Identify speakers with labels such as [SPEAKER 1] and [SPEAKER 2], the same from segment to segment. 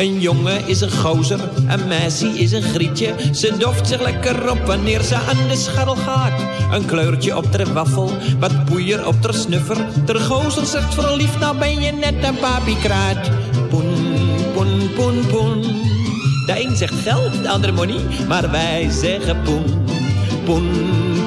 [SPEAKER 1] Een jongen is een gozer, een meisje is een grietje. Ze doft zich lekker op wanneer ze aan de scharrel gaat. Een kleurtje op ter waffel, wat poeier op ter snuffer. Ter gozer zegt verliefd, nou ben je net een papiekraat. Poen, poen, poen, poen. De een zegt geld, de andere money, maar wij zeggen poen. Poen,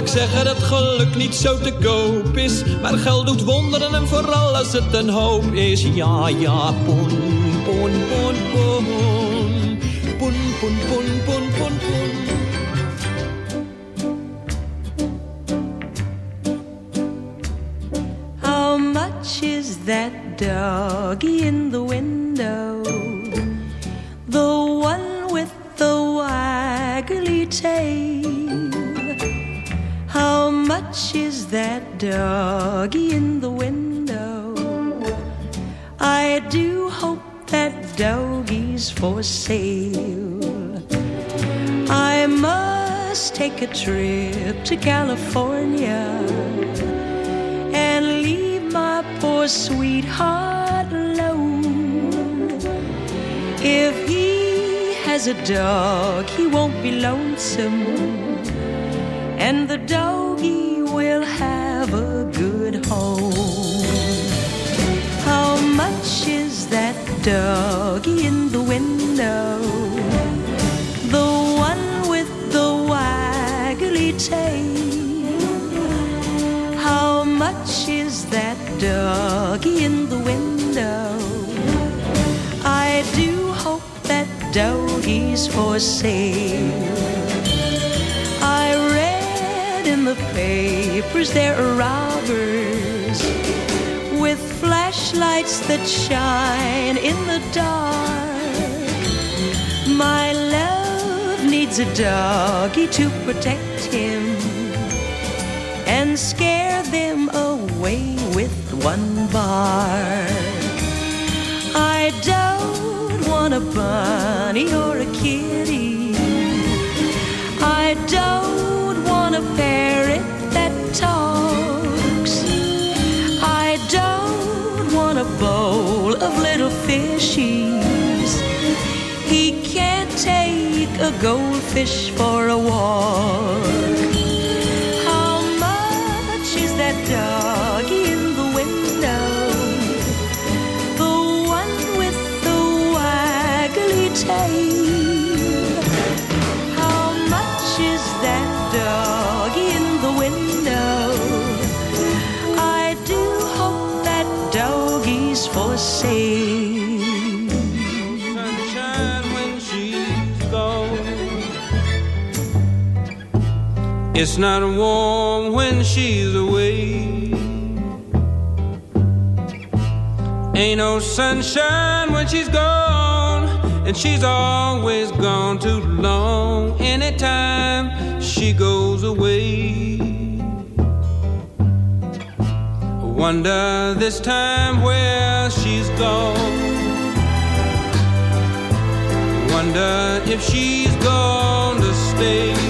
[SPEAKER 1] Vaak zeggen dat geluk niet zo te koop is. Maar geld doet wonderen en vooral als het een hoop is. Ja, ja, poen, poen, poen, poen. Poen, poen, poen, poen, poen, poen.
[SPEAKER 2] How much is that doggy in the window? Doggy in the window? I do hope that doggy's for sale. I must take a trip to California and leave my poor sweetheart alone. If he has a dog, he won't be lonesome. And the doggy doggy in the window? The one with the waggly tail. How much is that doggy in the window? I do hope that doggy's for sale. I read in the papers there are robbers flashlights that shine in the dark. My love needs a doggy to protect him and scare them away with one bark. I don't want a bunny or a kitty. I don't want a parrot that talks. A goldfish for a walk. How much is that doggy
[SPEAKER 3] It's not warm when she's away. Ain't no sunshine when she's gone, and she's always gone too long. Anytime she goes away. Wonder this time where she's gone. Wonder if she's gonna stay.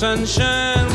[SPEAKER 4] sunshine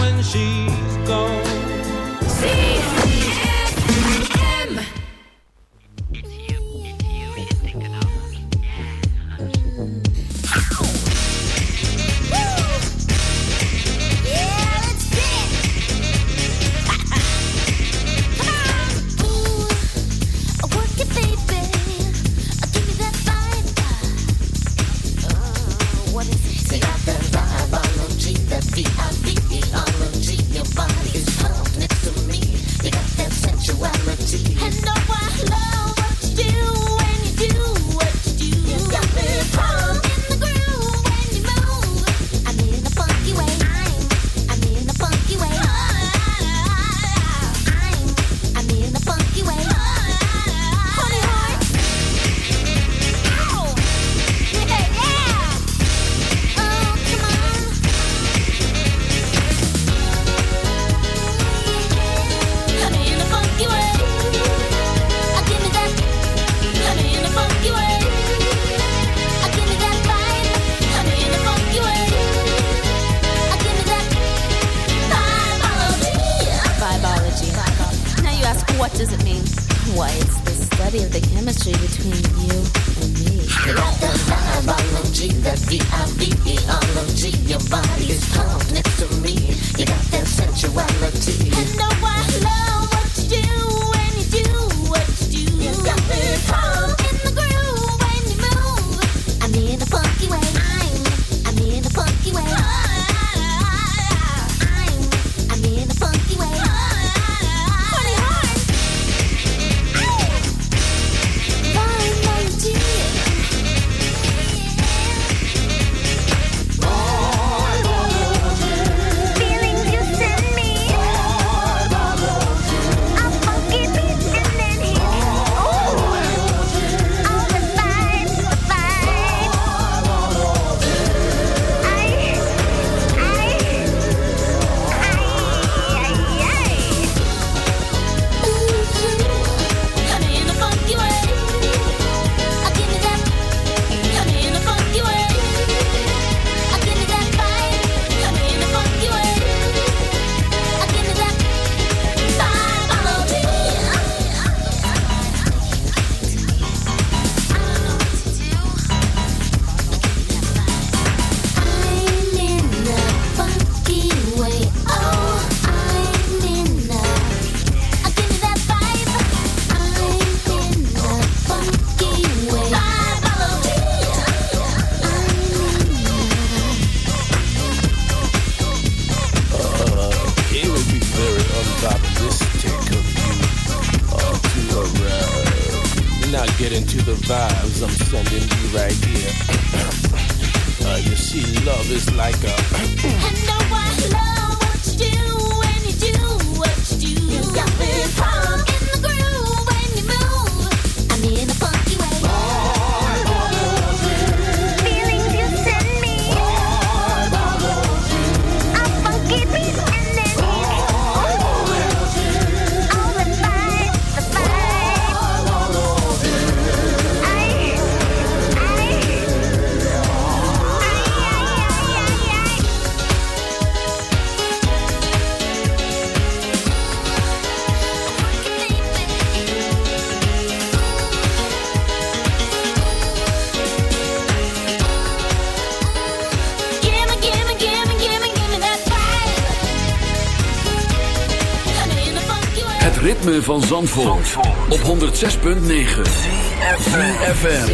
[SPEAKER 5] van Zandvoort, op 106.9 CFFM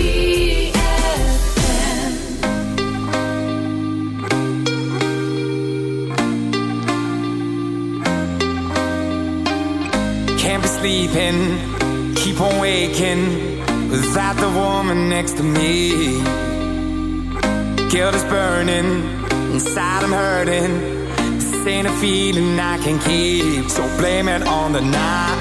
[SPEAKER 6] Can't be sleeping, keep on waking Without the woman next to me. Guilt is burning, inside I'm hurting. This ain't a feeling I can keep So blame it on the night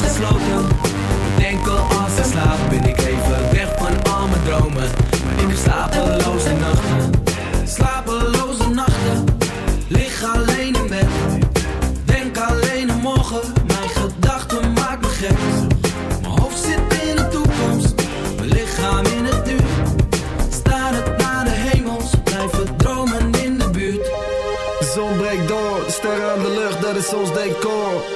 [SPEAKER 1] reeds gesloten. Denk al als ik slaap Ben ik even weg van al mijn dromen. Maar ik heb slapeloze nachten. Slapeloze nachten. Lig alleen in bed. Denk alleen aan morgen. Mijn hoofd zit in de toekomst, mijn lichaam in het nu. Staan het naar de hemels, blijven dromen in de buurt. Zon breekt door, sterren aan de lucht, dat is
[SPEAKER 7] ons decor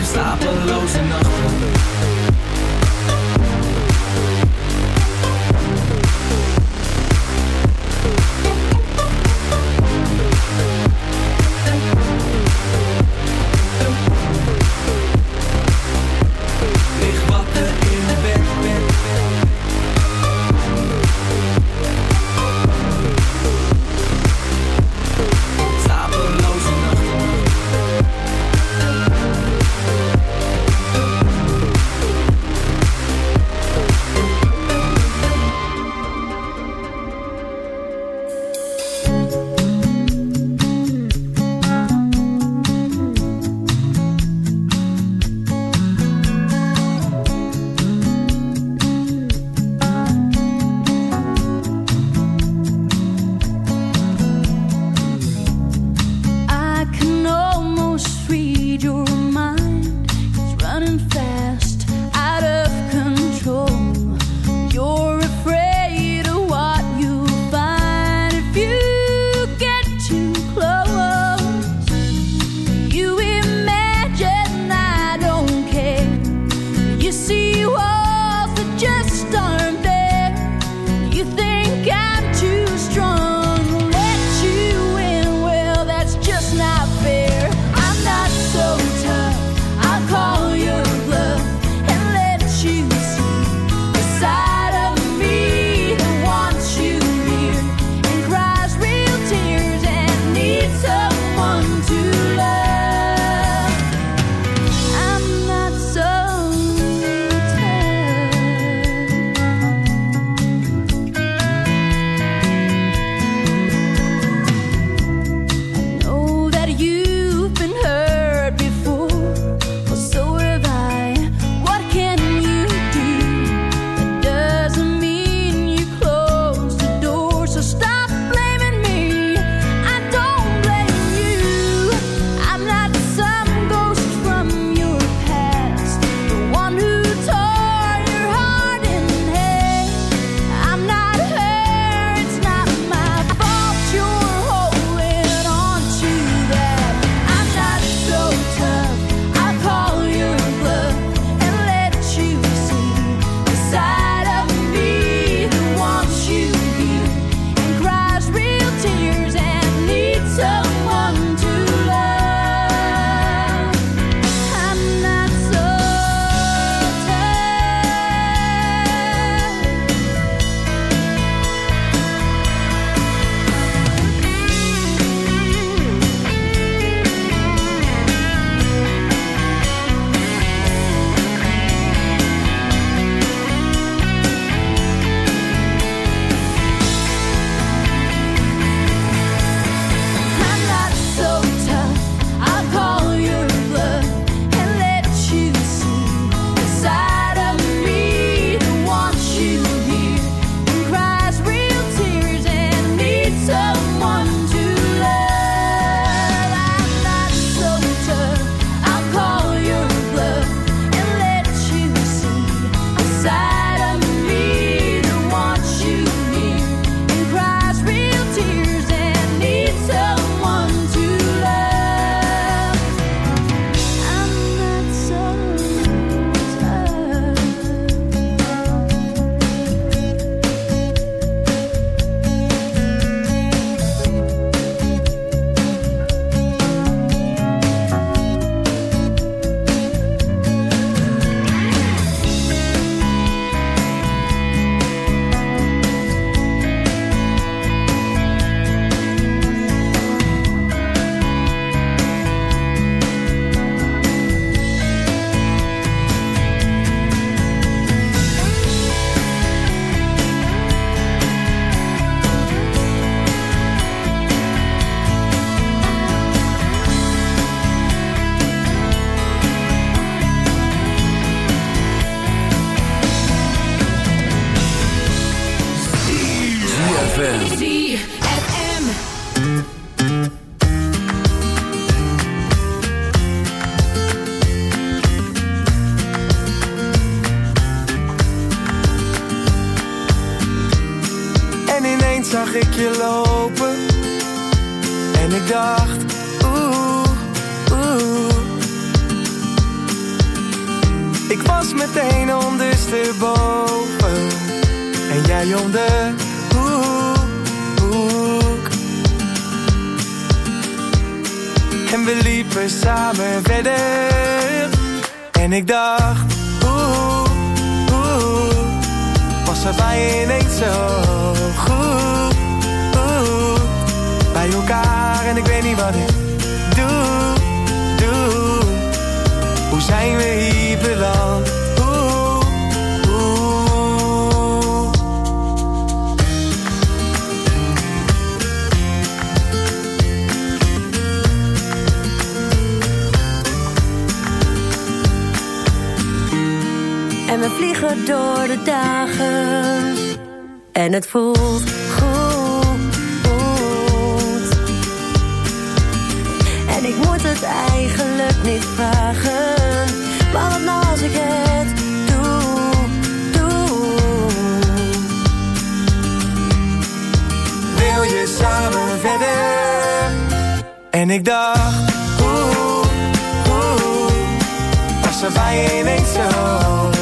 [SPEAKER 1] slapeloze nachten
[SPEAKER 2] eigenlijk niet vragen. Maar wat nou als ik het doe, doe?
[SPEAKER 8] Wil je samen verder? En ik dacht, oeh, was er bij je niet zo?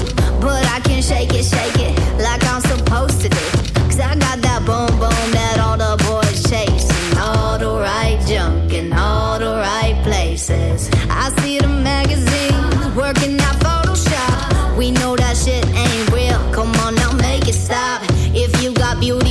[SPEAKER 9] beauty.